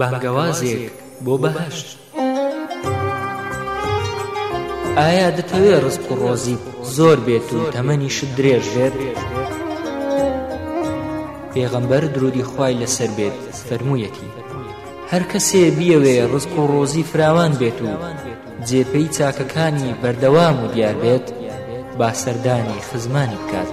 بانگەوازێک بۆ بەهەشت ئایا دەتەوێت ڕزق و ڕۆزی زۆر بێت و تەمەنیشت درێژ بێت پێغەمبەر درودی خوای لەسەر بێت فەرموویەتی هەر کەسێ بیەوێ ڕزق و ڕۆزی فراوان بێت و جێپەی چاکەکانی بەردەوام و دیار بێت با سەردانی خزمانی بکات